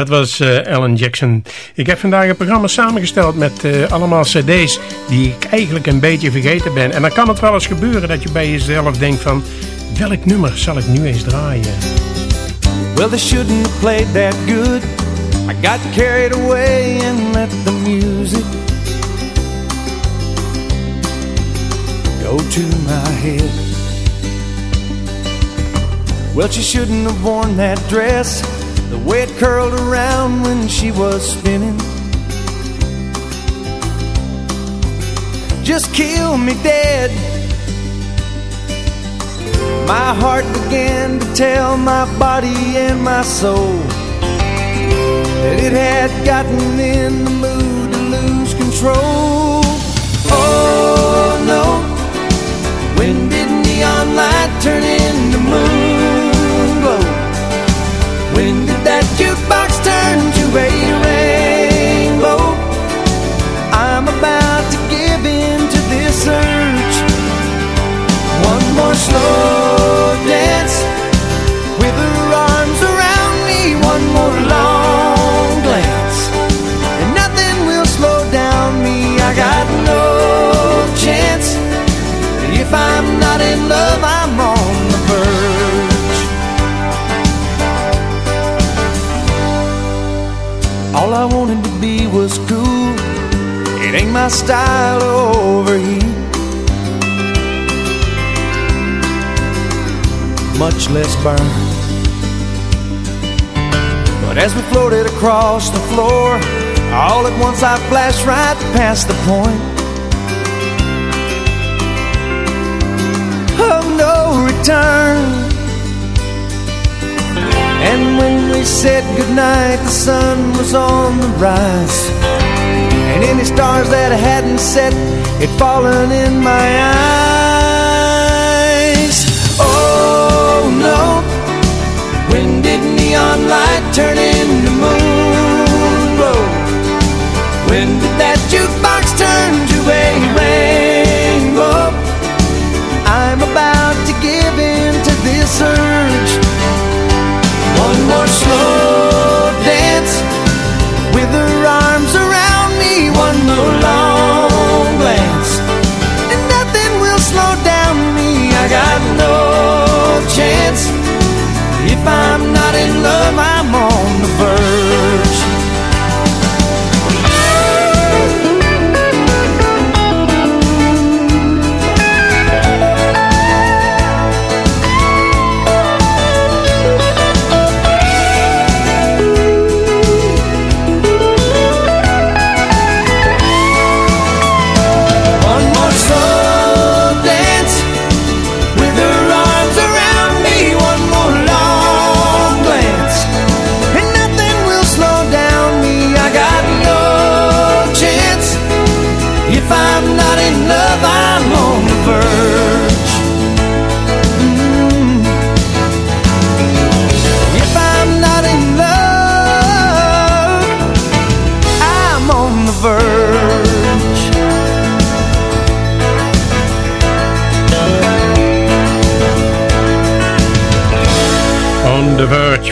Dat was uh, Alan Jackson. Ik heb vandaag een programma samengesteld met uh, allemaal cd's die ik eigenlijk een beetje vergeten ben. En dan kan het wel eens gebeuren dat je bij jezelf denkt van... welk nummer zal ik nu eens draaien? Well, they shouldn't have that good. I got carried away and let the music go to my head. Well, she shouldn't have worn that dress The way it curled around when she was spinning. Just kill me dead My heart began to tell my body and my soul That it had gotten in the mood to lose control. Oh no. When did neon light turn slow dance With her arms around me One more long glance And nothing will slow down me. I got no chance. If I'm not in love I'm on the verge. All I wanted to be was cool. It ain't my style over overheat less burn. But as we floated across the floor All at once I flashed right past the point. Of no return. And when we said goodnight The sun was on the rise. And any stars that hadn't set Had fallen in my eyes Oh When did neon light turn into moon glow? When did that jukebox turn to a rainbow? I'm about to give in to this urge One more slow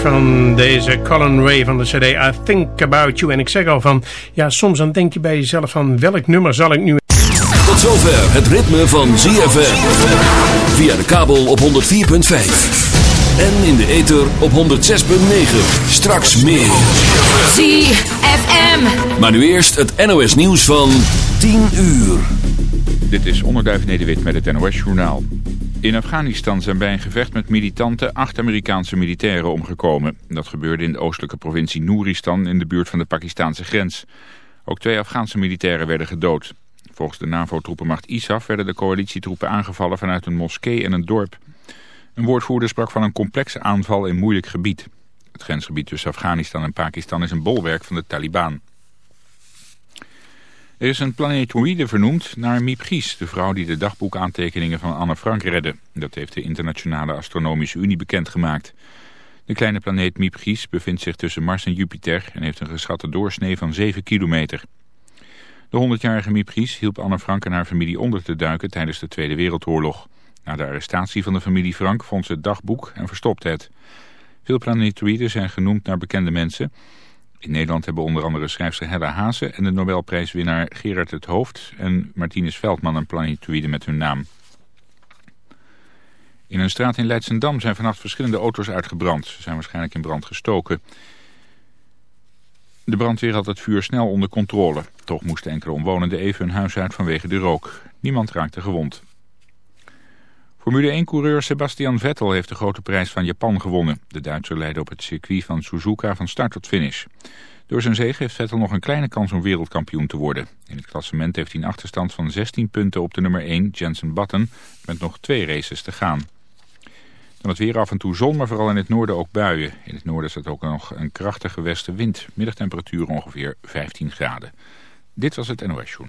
van deze Colin Ray van de cd I Think About You. En ik zeg al van, ja soms dan denk je bij jezelf van welk nummer zal ik nu... Tot zover het ritme van ZFM. Via de kabel op 104.5. En in de ether op 106.9. Straks meer. ZFM. Maar nu eerst het NOS nieuws van 10 uur. Dit is Onderduif Nederwit met het NOS-journaal. In Afghanistan zijn bij een gevecht met militanten acht Amerikaanse militairen omgekomen. Dat gebeurde in de oostelijke provincie Nooristan in de buurt van de Pakistanse grens. Ook twee Afghaanse militairen werden gedood. Volgens de NAVO-troepenmacht ISAF werden de coalitietroepen aangevallen vanuit een moskee en een dorp. Een woordvoerder sprak van een complexe aanval in moeilijk gebied. Het grensgebied tussen Afghanistan en Pakistan is een bolwerk van de Taliban. Er is een planetoïde vernoemd naar Miep Gies, de vrouw die de dagboekaantekeningen van Anne Frank redde. Dat heeft de Internationale Astronomische Unie bekendgemaakt. De kleine planeet Miep Gies bevindt zich tussen Mars en Jupiter en heeft een geschatte doorsnee van 7 kilometer. De 100-jarige Miep Gies hielp Anne Frank en haar familie onder te duiken tijdens de Tweede Wereldoorlog. Na de arrestatie van de familie Frank vond ze het dagboek en verstopte het. Veel planetoïden zijn genoemd naar bekende mensen. In Nederland hebben onder andere schrijfster Hedda Haase en de Nobelprijswinnaar Gerard het Hoofd en Martinus Veldman een planetoïde met hun naam. In een straat in Leidsendam zijn vannacht verschillende auto's uitgebrand. Ze zijn waarschijnlijk in brand gestoken. De brandweer had het vuur snel onder controle. Toch moesten enkele omwonenden even hun huis uit vanwege de rook. Niemand raakte gewond. Formule 1-coureur Sebastian Vettel heeft de grote prijs van Japan gewonnen. De Duitser leidde op het circuit van Suzuka van start tot finish. Door zijn zege heeft Vettel nog een kleine kans om wereldkampioen te worden. In het klassement heeft hij een achterstand van 16 punten op de nummer 1, Jensen Button, met nog twee races te gaan. Dan het weer af en toe zon, maar vooral in het noorden ook buien. In het noorden staat ook nog een krachtige westenwind. Middagtemperatuur ongeveer 15 graden. Dit was het NOS Joen.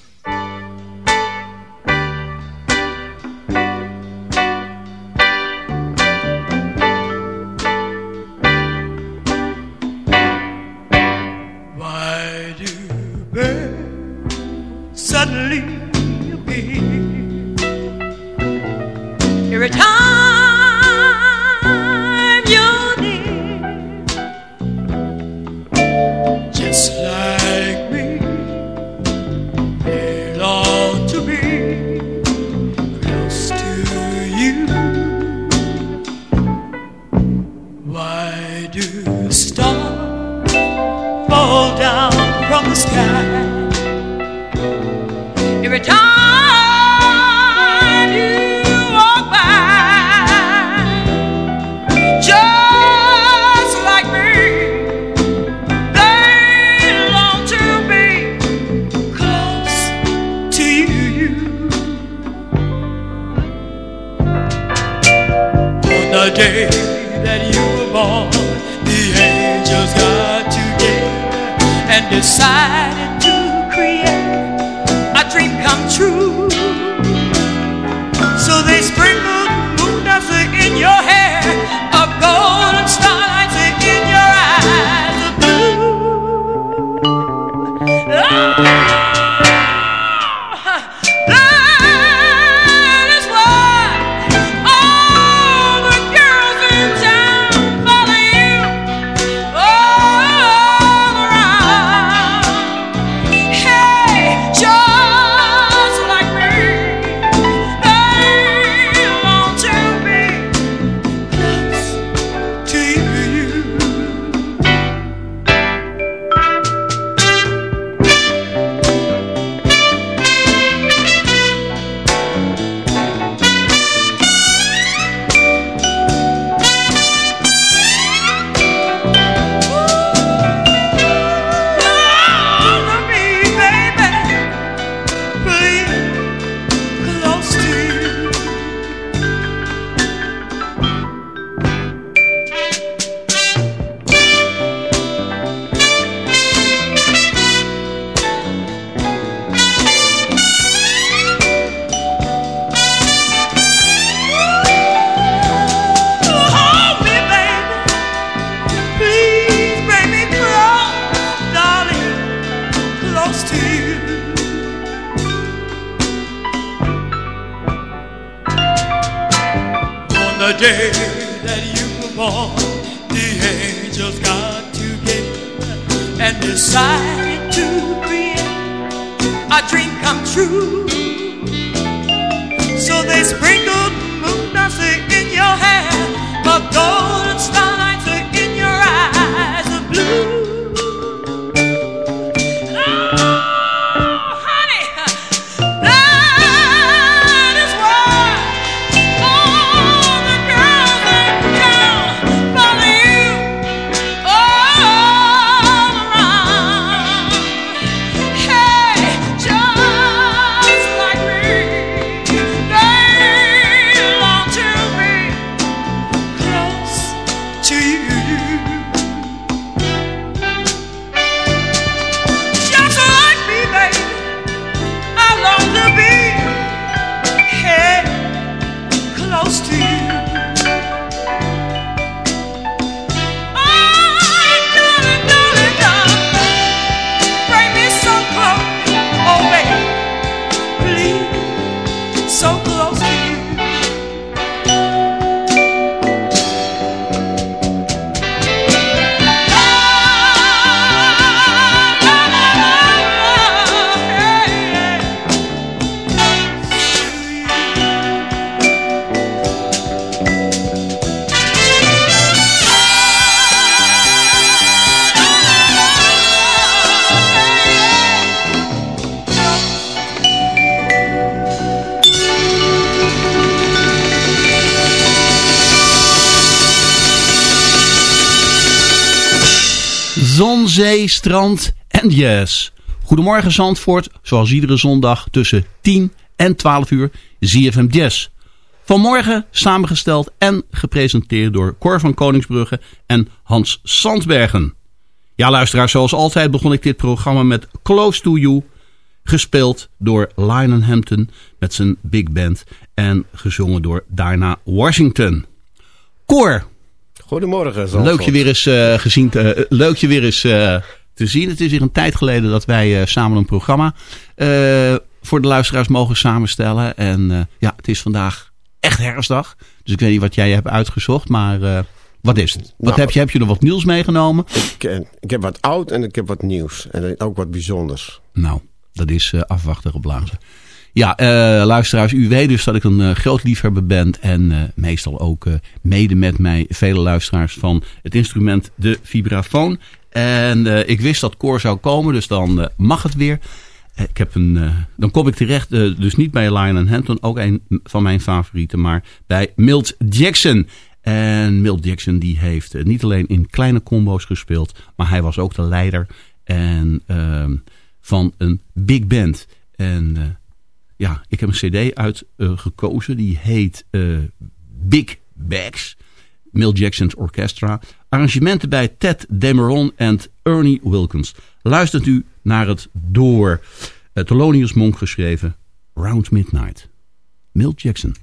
Strand en jazz. Goedemorgen Zandvoort, zoals iedere zondag tussen 10 en 12 uur ZFM Jazz. Vanmorgen samengesteld en gepresenteerd door Cor van Koningsbrugge en Hans Sandbergen. Ja luisteraars, zoals altijd begon ik dit programma met Close to You, gespeeld door Lionel Hampton met zijn big band en gezongen door Dinah Washington. Cor, Goedemorgen, Zandvoort. Leuk je weer eens, eh, gezien te, eh, leuk je weer eens eh, te zien. Het is weer een tijd geleden dat wij eh, samen een programma eh, voor de luisteraars mogen samenstellen. En eh, ja, het is vandaag echt herfstdag. Dus ik weet niet wat jij hebt uitgezocht, maar wat is het? Wat Nou, heb je? Heb je er wat nieuws meegenomen? Ik, ik heb wat oud en ik heb wat nieuws. En ook wat bijzonders. Nou, dat is eh, afwachten geblazen. Ja, luisteraars, u weet dus dat ik een groot liefhebber ben. En meestal ook mede met mij vele luisteraars van het instrument de vibrafoon. En eh, ik wist dat Cor zou komen, dus dan eh, mag het weer. Eh, ik heb een, dan kom ik terecht, dus niet bij Lionel Hampton, ook een van mijn favorieten, maar bij Milt Jackson. En Milt Jackson die heeft niet alleen in kleine combo's gespeeld, maar hij was ook de leider en, ehm, van een big band. En ja, ik heb een cd uitgekozen. die heet Big Bags. Milt Jackson's Orchestra. Arrangementen bij Ted Dameron en Ernie Wilkins. Luistert u naar het door uh, Thelonious Monk geschreven Round Midnight. Milt Jackson.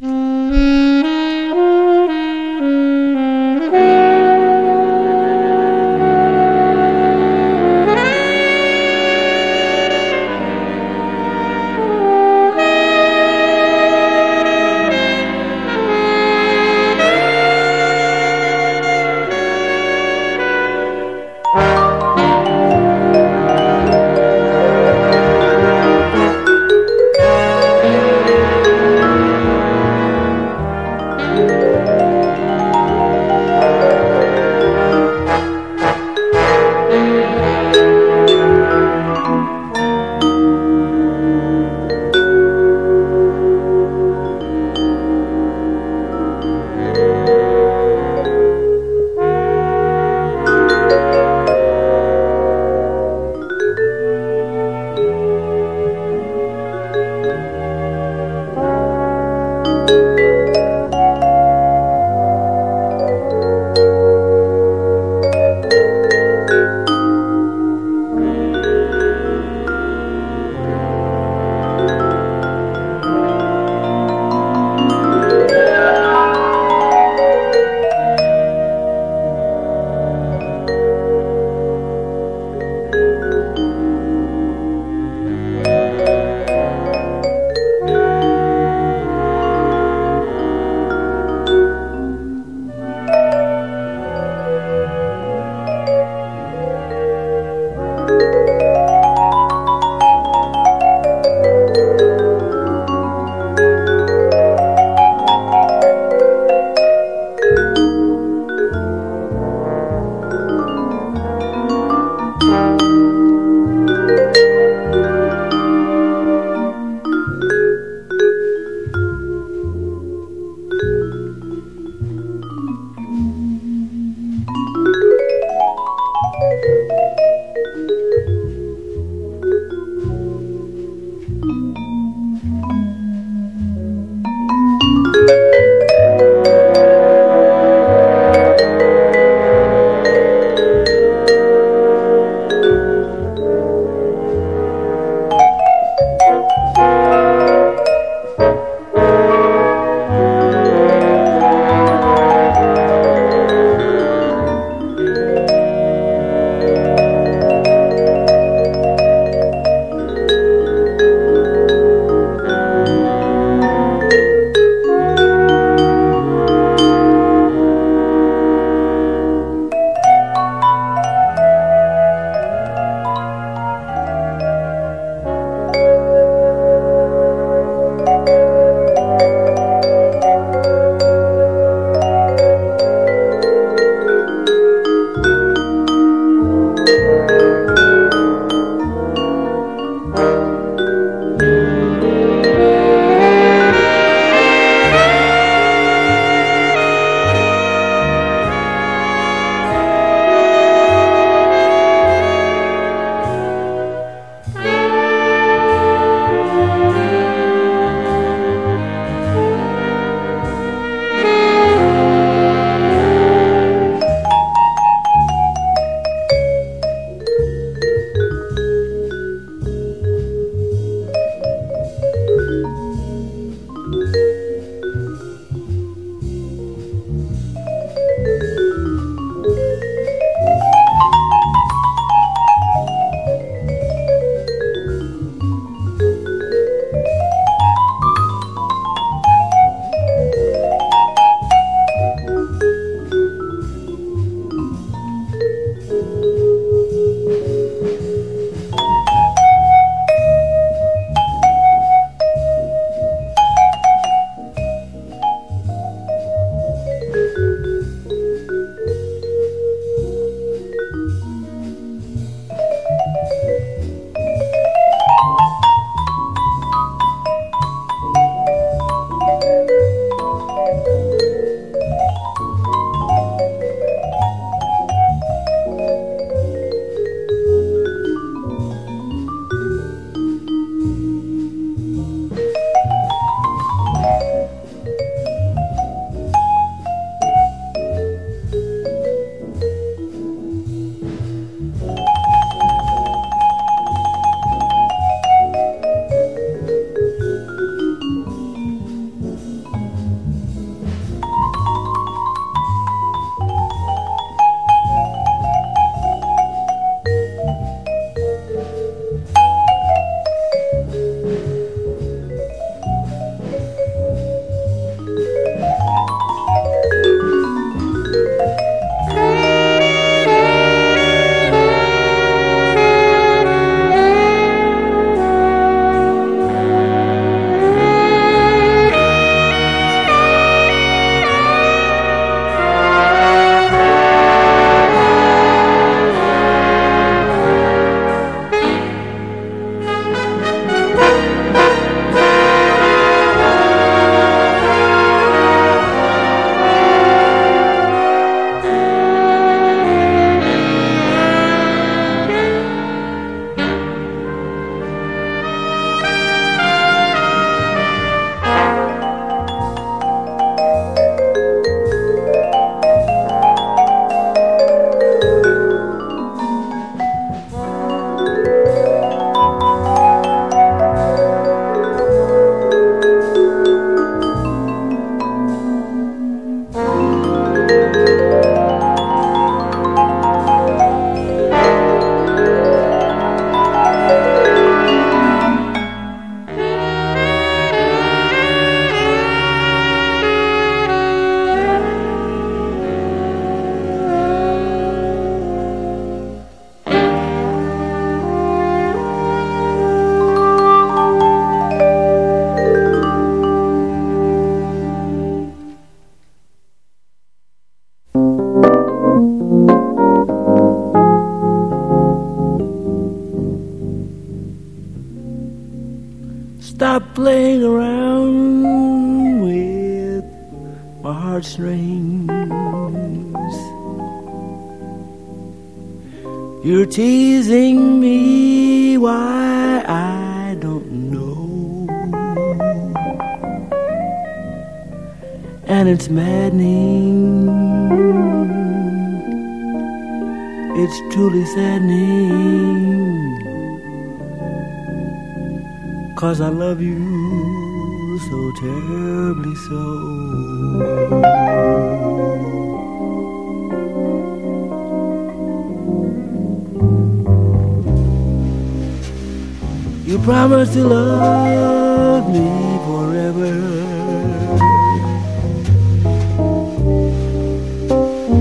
To love me forever.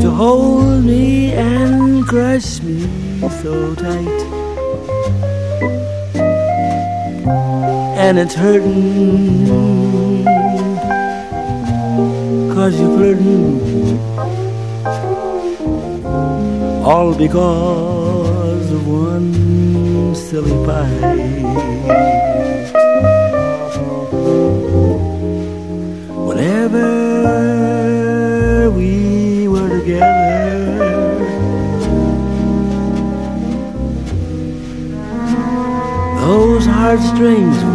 To hold me and crush me so tight. And it's hurting. Cause you're flirting. All because heartstrings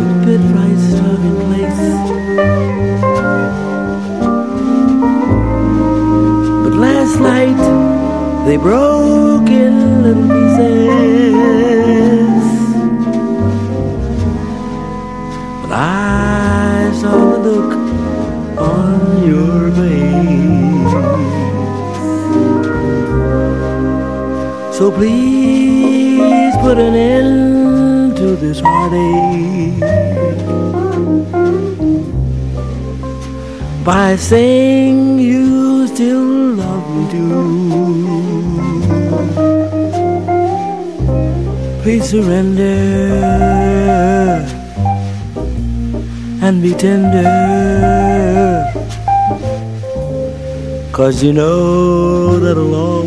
tender. Cause you know that I'll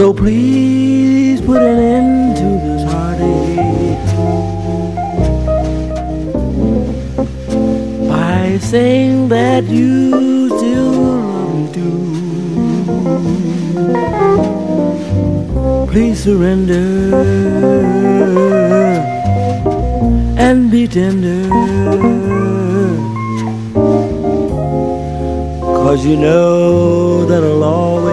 So please put an end to this heartache by saying that you still love me too. Please surrender and be tender. Cause you know that I'll always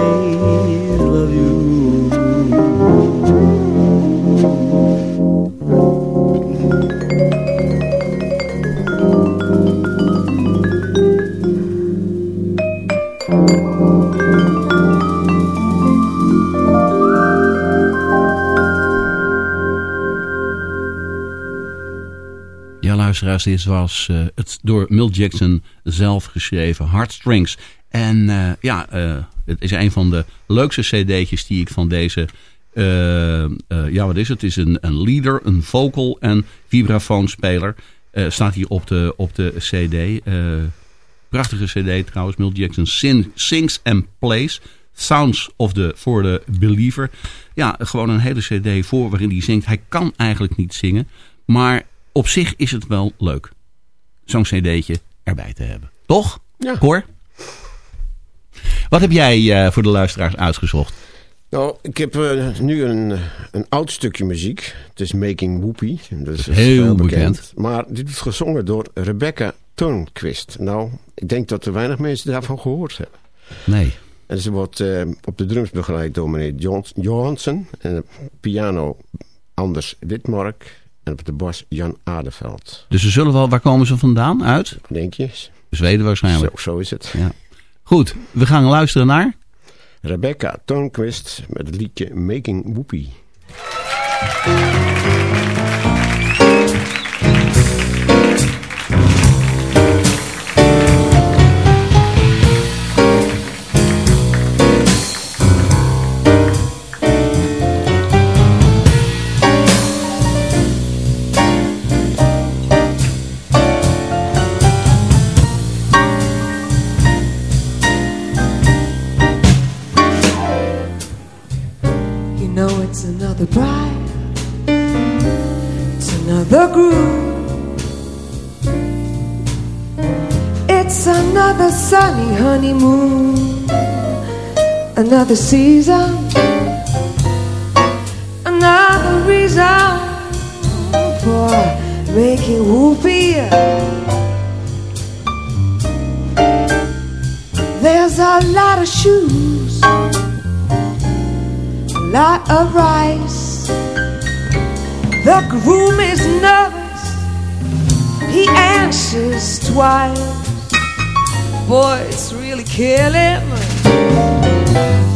luisteraars, dit was eh, het door Milt Jackson zelf geschreven Heartstrings. En eh, ja, eh, het is een van de leukste cd'tjes die ik van deze... ja, wat is het? Het is een, een leader, een vocal en vibrafoonspeler. Staat hier op de, op de cd. Prachtige cd trouwens. Milt Jackson sing- sings and plays. Sounds of the for the Believer. Ja, gewoon een hele cd voor waarin hij zingt. Hij kan eigenlijk niet zingen. Maar op zich is het wel leuk. Zo'n cd'tje erbij te hebben. Toch? Ja. Cor? Wat heb jij eh, voor de luisteraars uitgezocht? Nou, ik heb eh, nu een, een oud stukje muziek. Het is Making Whoopie. Dat is Heel bekend. Maar dit is gezongen door Rebecca Turnquist. Nou, ik denk dat er weinig mensen daarvan gehoord hebben. Nee. En ze wordt eh, op de drums begeleid door meneer Johansen. En piano Anders Witmark. En op de bas Jan Adeveld. Dus ze zullen wel, waar komen ze vandaan? Uit? Denk je? Zweden waarschijnlijk. Zo, zo is het. Ja. Goed, we gaan luisteren naar... Rebecca Turnquist met het liedje Making Whoopie. Honeymoon, another season, another reason for making whoopee. There's a lot of shoes a lot of rice. The groom is nervous, he answers twice. Boy, it's killing me.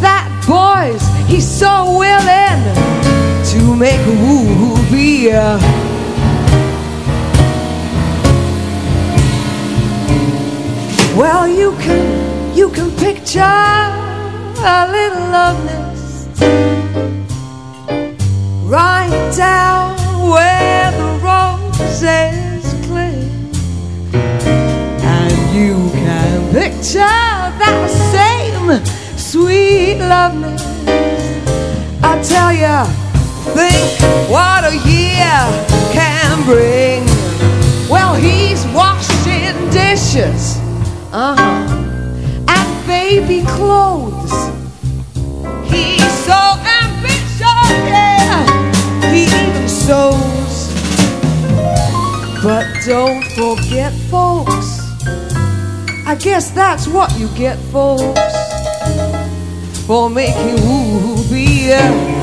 That boy's, he's so willing to make a movie. Well, you can, you can picture a little loveness right down where the roses cling. And you can picture I tell ya, think what a year can bring. Well, he's washing dishes, uh huh, and baby clothes. He's so ambitious, yeah. He even sews. But don't forget, folks. I guess that's what you get, folks, for making woo be.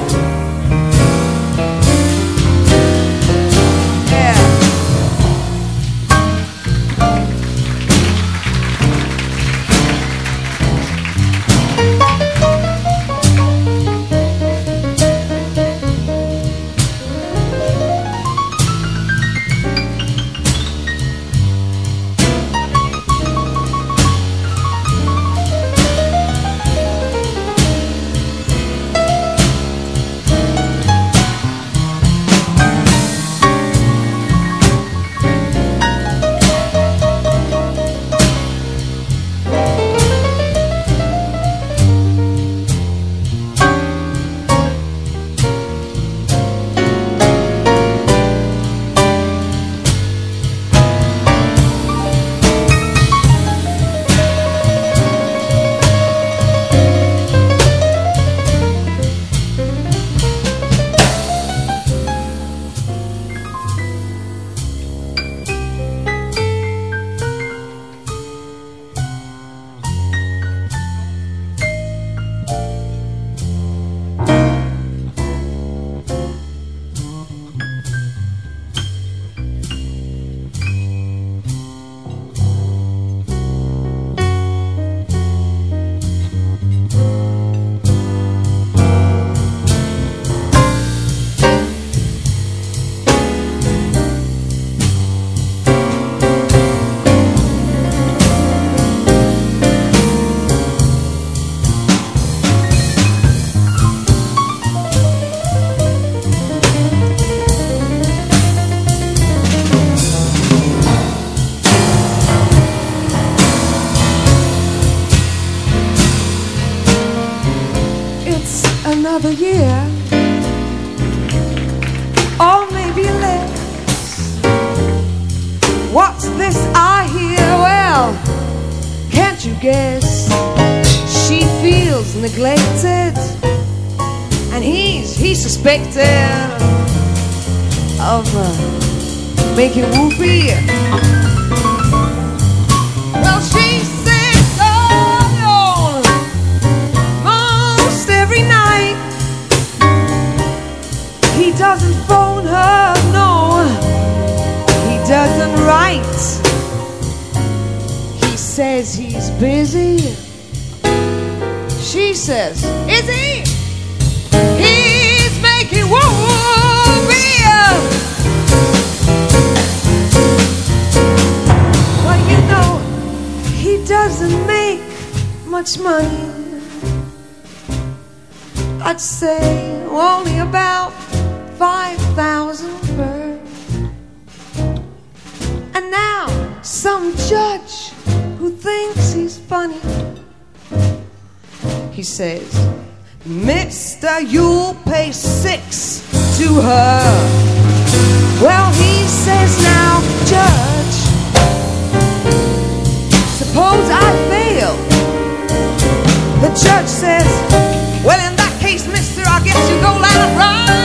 he says, Mister, you'll pay six to her. Well, he says, now, Judge, suppose I fail. The judge says, Well, in that case, mister, I guess you go let it ride.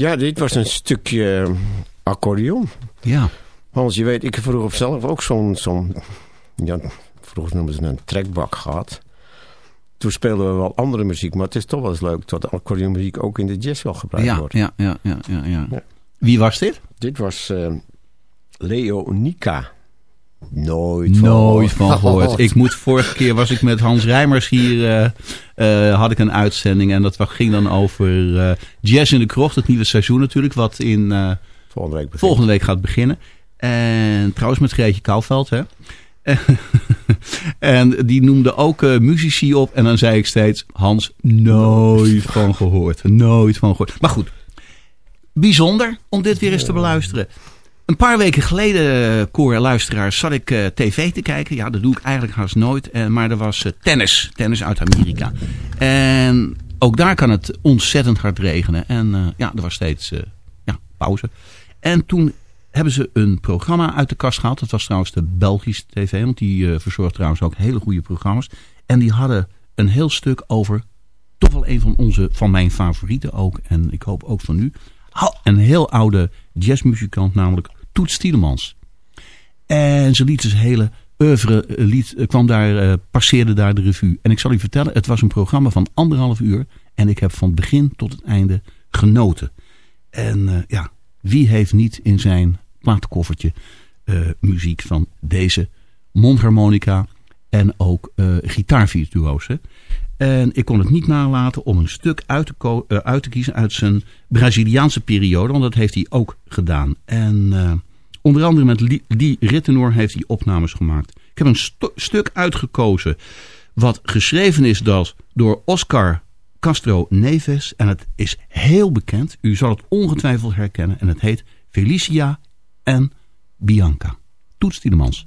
Ja, dit was een stukje eh, accordeon. Ja. Hans, je weet, ik heb vroeger zelf ook zo'n, zo'n ja, vroeger noemden ze een trekbak gehad. Toen speelden we wel andere muziek, maar het is toch wel eens leuk dat de accordeonmuziek ook in de jazz wel gebruikt Ja, wordt. ja, ja, ja, ja, ja. Wie was dit? Dit was eh Leonica. Nooit van Nooit van gehoord. Ik moet, vorige keer was ik met Hans Rijmers hier, eh, eh, had ik een uitzending en dat ging dan over eh, Jazz in de Krocht, het nieuwe seizoen natuurlijk, wat in Volgende week begint. volgende week gaat beginnen. En trouwens met Greetje Kouwveld, hè. en die noemde ook muzici op en dan zei ik steeds, Hans, nooit van gehoord. Nooit van gehoord. Maar goed, bijzonder om dit weer eens te beluisteren. Een paar weken geleden, koor luisteraars, zat ik eh, tv te kijken. Ja, dat doe ik eigenlijk haast nooit. Eh, maar er was eh, tennis. Tennis uit Amerika. En ook daar kan het ontzettend hard regenen. En eh, ja, er was steeds eh, ja, pauze. En toen hebben ze een programma uit de kast gehaald. Dat was trouwens de Belgische tv. Want die eh, verzorgt trouwens ook hele goede programma's. En die hadden een heel stuk over toch wel een van onze, van mijn favorieten ook. En ik hoop ook van u. Een heel oude jazzmuzikant, namelijk Toets Tielemans. En ze liet zijn hele oeuvre, eh, liet, eh, kwam daar, eh, passeerde daar de revue. En ik zal u vertellen, het was een programma van anderhalf uur. En ik heb van het begin tot het einde genoten. En ja, wie heeft niet in zijn platenkoffertje eh, muziek van deze mondharmonica en ook gitaarvirtuozen. En ik kon het niet nalaten om een stuk uit te, eh, uit te kiezen uit zijn Braziliaanse periode. Want dat heeft hij ook gedaan. En eh, onder andere met Lee Rittenor heeft hij opnames gemaakt. Ik heb een stuk uitgekozen wat geschreven is dat door Oscar Castro Neves. En het is heel bekend. U zal het ongetwijfeld herkennen. En het heet Felicia en Bianca. Toets Tielemans.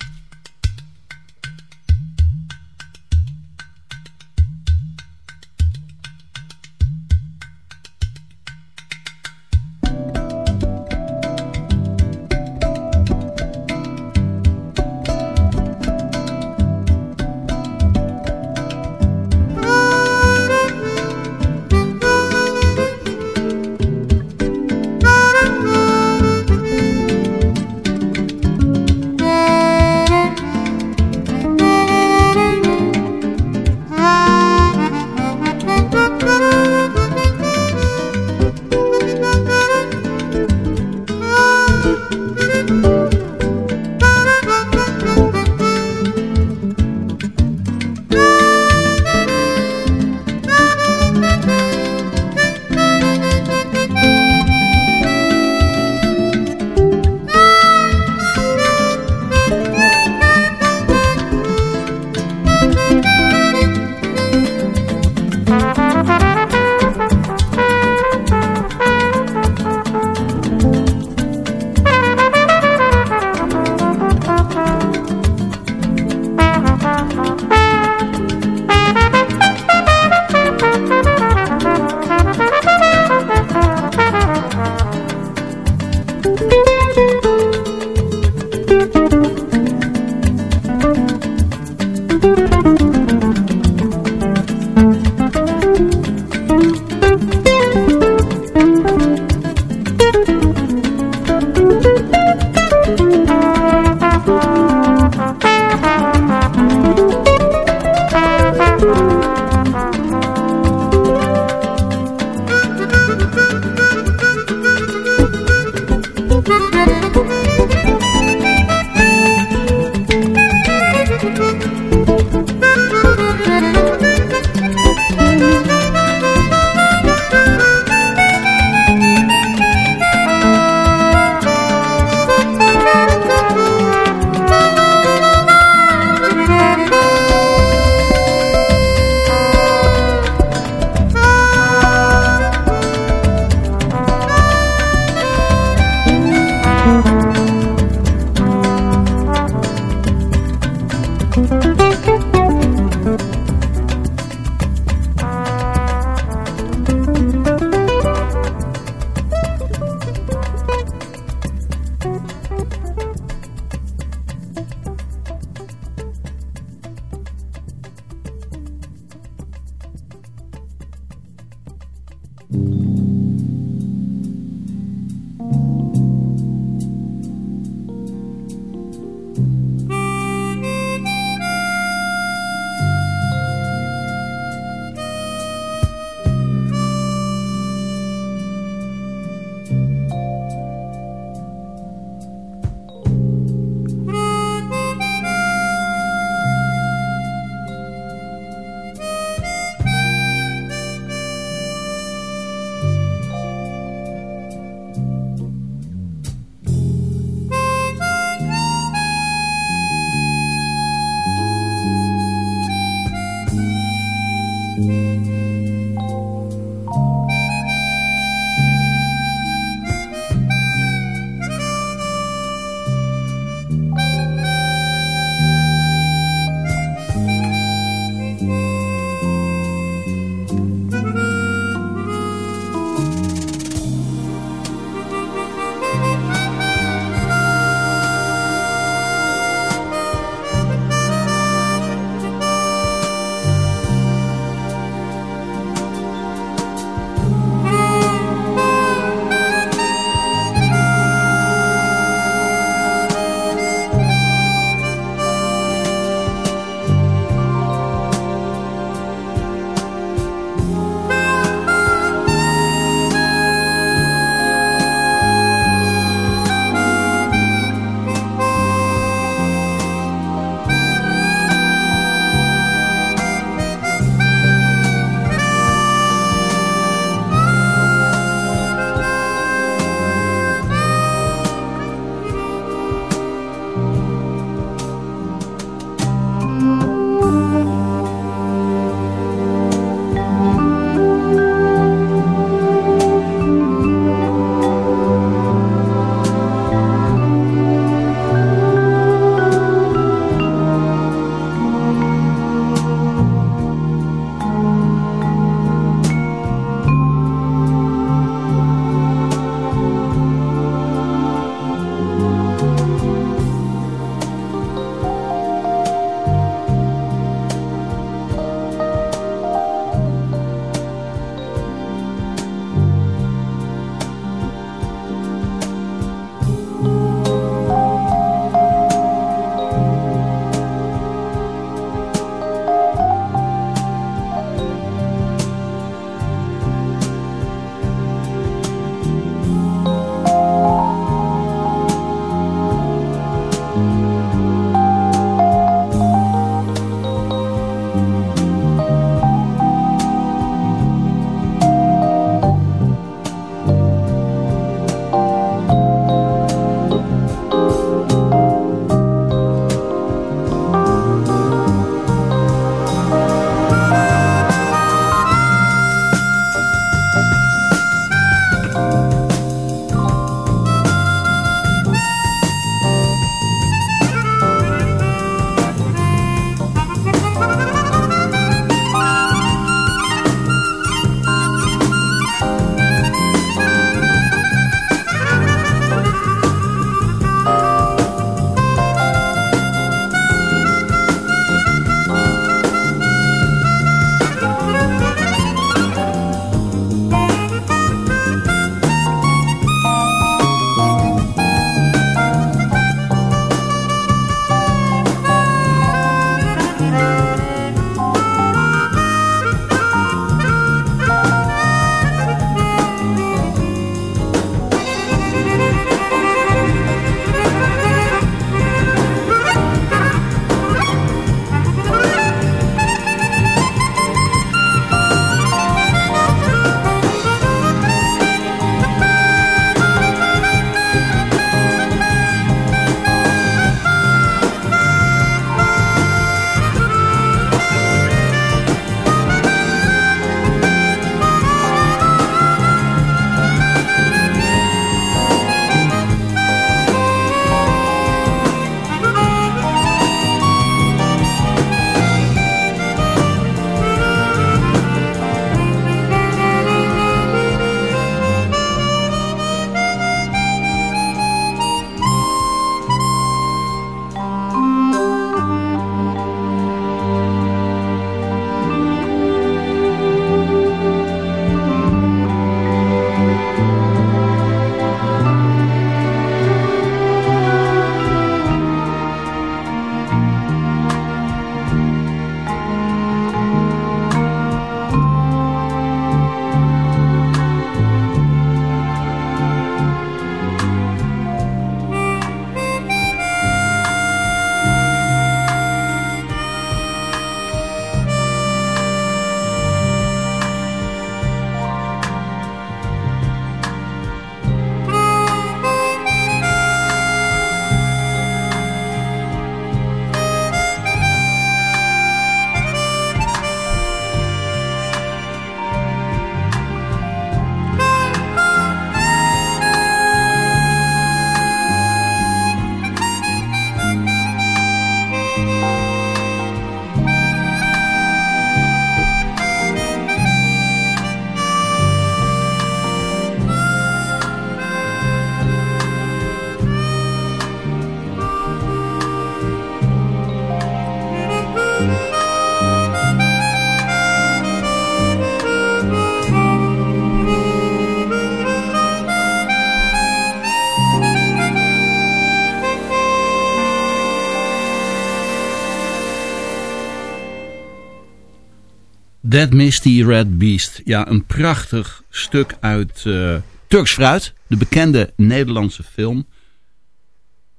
That Misty Red Beast. Ja, een prachtig stuk uit uh, Turks Fruit. De bekende Nederlandse film.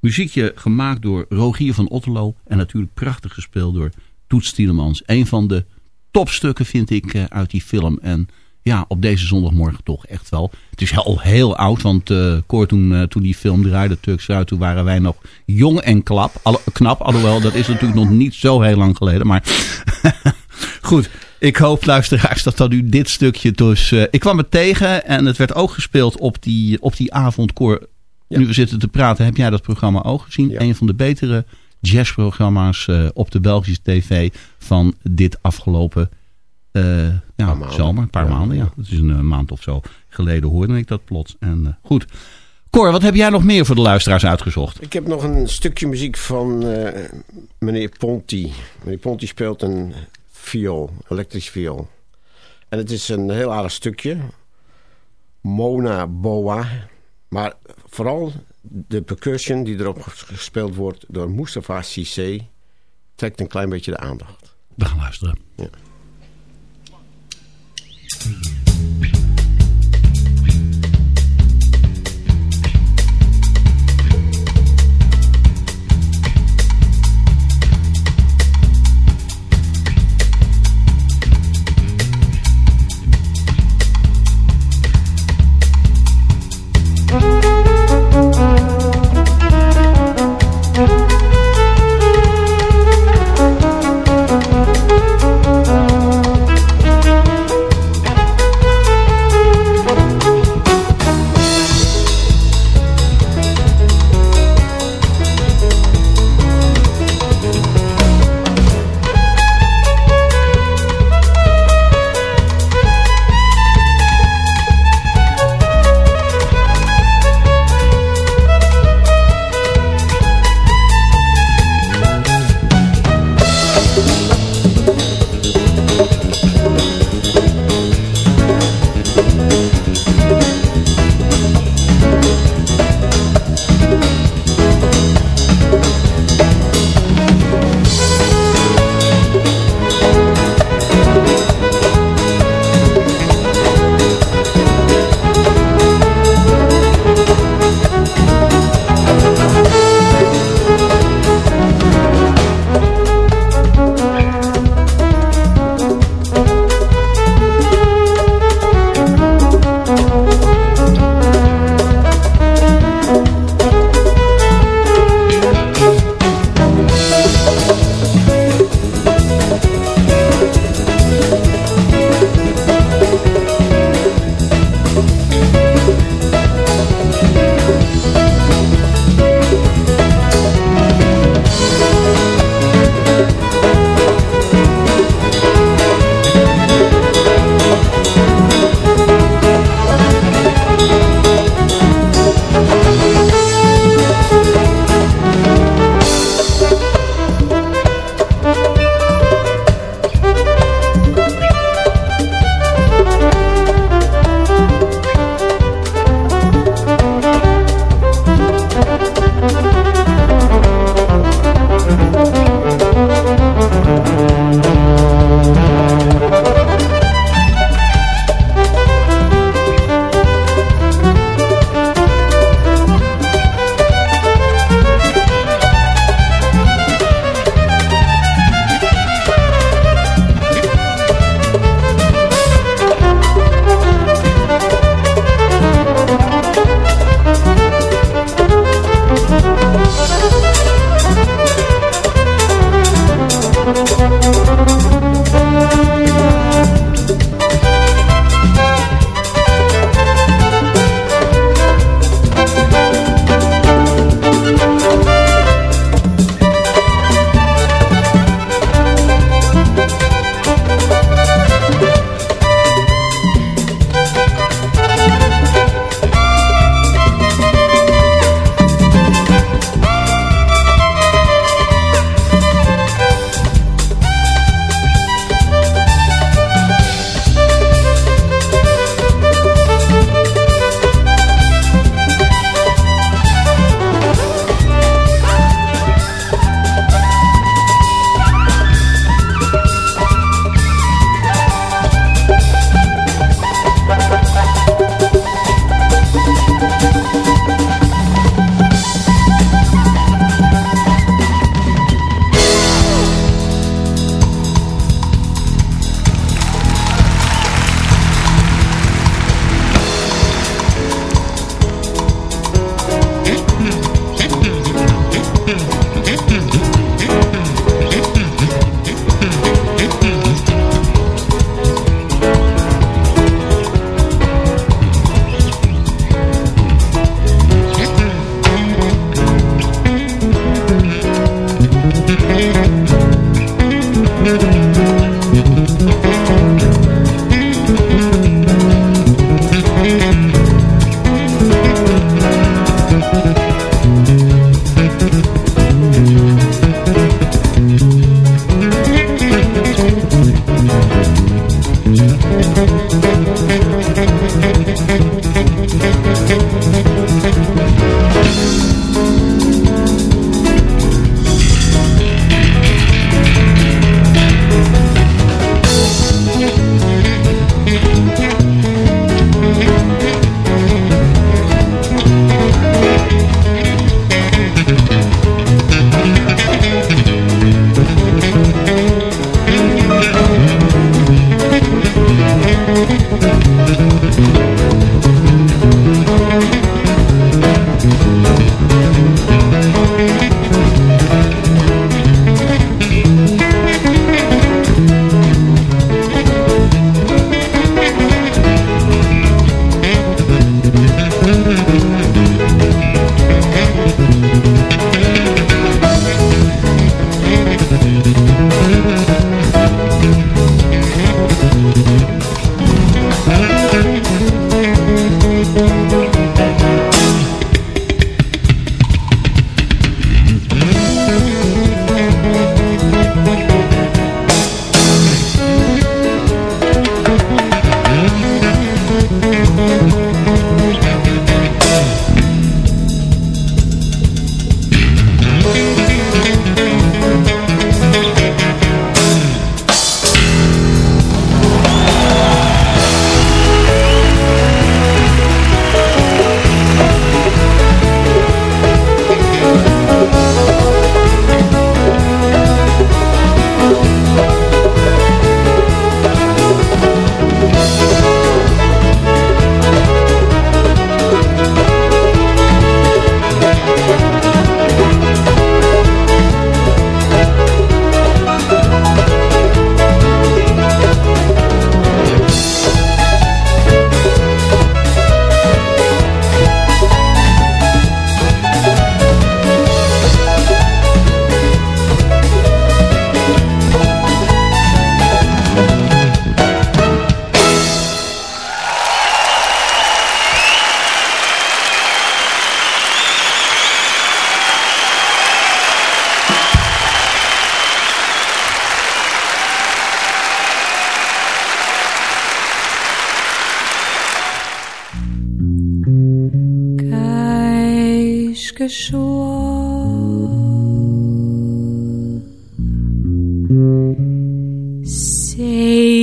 Muziekje gemaakt door Rogier van Otterlo. En natuurlijk prachtig gespeeld door Toets Tielemans. Een van de topstukken vind ik uh, uit die film. En ja, op deze zondagmorgen toch echt wel. Het is al heel oud, want uh, Cor, toen, toen die film draaide, Turks Fruit, toen waren wij nog jong en klap, knap. Alhoewel, dat is natuurlijk nog niet zo heel lang geleden. Maar goed, ik hoop luisteraars dat dat u dit stukje dus... Uh, ik kwam het tegen en het werd ook gespeeld op die, op die avond. Cor, ja. nu we zitten te praten, heb jij dat programma ook gezien? Ja. Een van de betere jazzprogramma's uh, op de Belgische tv van dit afgelopen uh, ja, zomer. Een paar ja. maanden, ja. Dat is een maand of zo geleden hoorde ik dat plots. En goed. Cor, wat heb jij nog meer voor de luisteraars uitgezocht? Ik heb nog een stukje muziek van meneer Ponti. Meneer Ponti speelt een viool, elektrisch viool. En het is een heel aardig stukje. Mona Boa. Maar vooral de percussion die erop gespeeld wordt door Mustafa Cissé... trekt een klein beetje de aandacht. We gaan luisteren. Ja.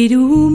Peru.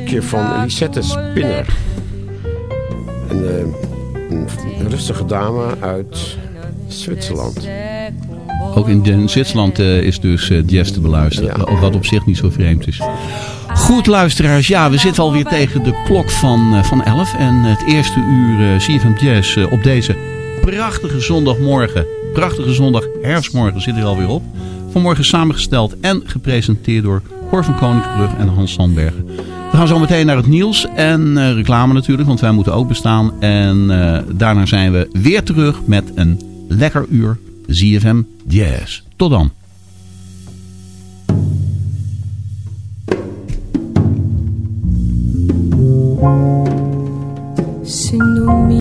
Stukje van Lisette Spinner. Een, eh, een rustige dame uit Zwitserland. Ook in, in Zwitserland eh, is dus eh, jazz te beluisteren. Wat op zich niet zo vreemd is. Goed luisteraars, ja we zitten alweer tegen de klok van, van 11. En het eerste uur eh CFM Jazz op deze prachtige zondagmorgen. Prachtige zondag herfstmorgen zit er alweer op. Vanmorgen samengesteld en gepresenteerd door Cor van Koningsbrug en Hans Sandbergen. We gaan zo meteen naar het nieuws en eh, reclame natuurlijk, want wij moeten ook bestaan. En eh, daarna zijn we weer terug met een lekker uur ZFM Jazz. Tot dan.